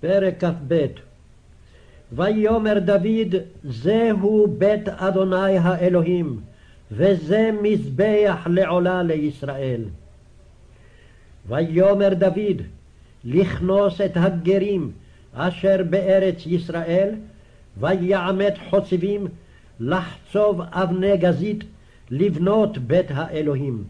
פרק כ"ב ויאמר דוד זהו בית אדוני האלוהים וזה מזבח לעולה לישראל. ויאמר דוד לכנוס את הגרים אשר בארץ ישראל ויעמת חוצבים לחצוב אבני גזית לבנות בית האלוהים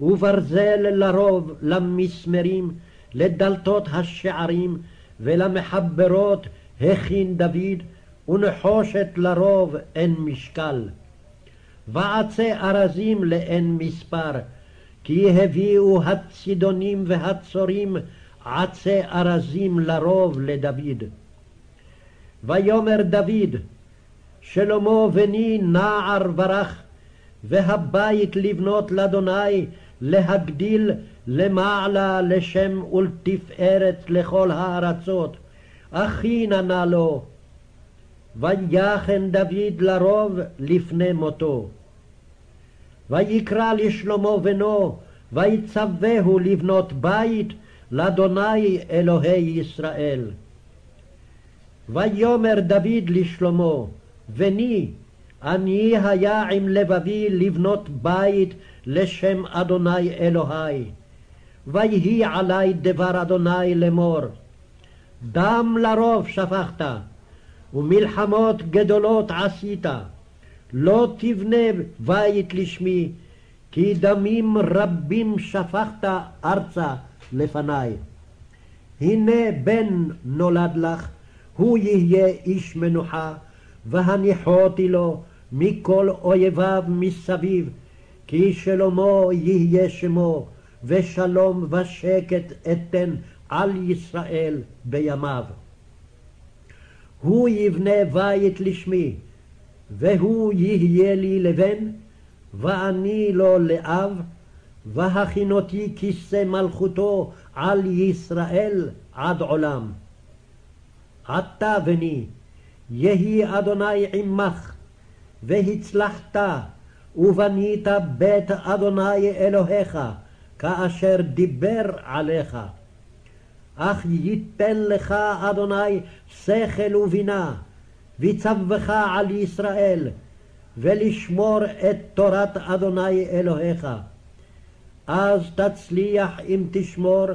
וברזל לרוב למסמרים לדלתות השערים ולמחברות הכין דוד, ונחושת לרוב אין משקל. ועצי ארזים לאין מספר, כי הביאו הצידונים והצורים עצי ארזים לרוב לדוד. ויאמר דוד, שלמה בני נער ברך, והבית לבנות לאדוני להגדיל למעלה לשם ולתפארת לכל הארצות, הכינה נא לו. ויחן דוד לרוב לפני מותו. ויקרא לשלמה בנו, ויצווהו לבנות בית לאדוני אלוהי ישראל. ויאמר דוד לשלמה, בני, אני היה עם לבבי לבנות בית לשם אדוני אלוהי. ויהי עלי דבר אדוני לאמור, דם לרוב שפכת, ומלחמות גדולות עשית, לא תבנה בית לשמי, כי דמים רבים שפכת ארצה לפניי. הנה בן נולד לך, הוא יהיה איש מנוחה, והניחותי לו מכל אויביו מסביב, כי שלמה יהיה שמו, ושלום ושקט אתן על ישראל בימיו. הוא יבנה בית לשמי, והוא יהיה לי לבן, ואני לו לאב, והכינותי כיסא מלכותו על ישראל עד עולם. עתה בני, יהי אדוני עמך, והצלחת, ובנית בית אדוני אלוהיך, כאשר דיבר עליך. אך ייתן לך אדוני שכל ובינה, ויצווך על ישראל, ולשמור את תורת אדוני אלוהיך. אז תצליח אם תשמור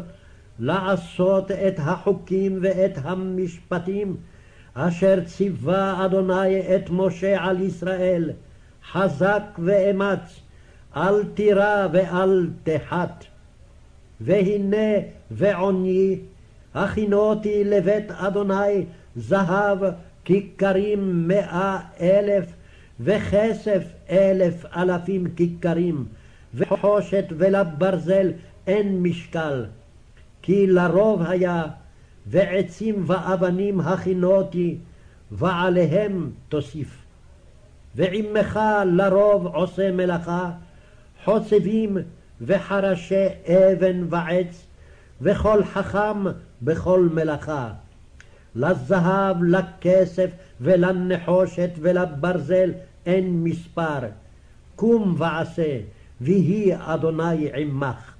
לעשות את החוקים ואת המשפטים אשר ציווה אדוני את משה על ישראל, חזק ואמץ, אל תירא ואל תחת. והנה ועוני, הכינותי לבית אדוני זהב כיכרים מאה אלף, וכסף אלף אלפים כיכרים, וחושת ולברזל אין משקל. כי לרוב היה, ועצים ואבנים הכינותי, ועליהם תוסיף. ועמך לרוב עושה מלאכה, חוצבים וחרשי אבן ועץ, וכל חכם בכל מלאכה. לזהב, לכסף, ולנחושת, ולברזל אין מספר. קום ועשה, ויהי אדוני עמך.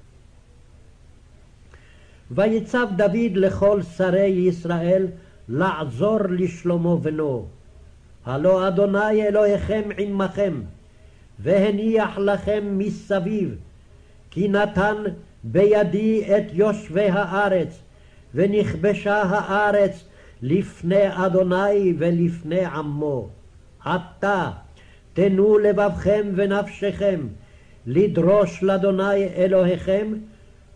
ויצב דוד לכל שרי ישראל לעזור לשלמה בנו. הלא אדוני אלוהיכם עמכם, והניח לכם מסביב, כי נתן בידי את יושבי הארץ, ונכבשה הארץ לפני אדוני ולפני עמו. עתה תנו לבבכם ונפשכם לדרוש לאדוני אלוהיכם,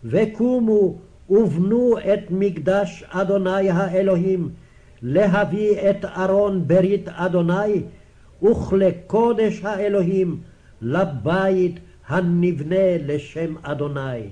וקומו ובנו את מקדש אדוני האלוהים, להביא את ארון ברית אדוני, וכלקודש האלוהים, לבית הנבנה לשם אדוני.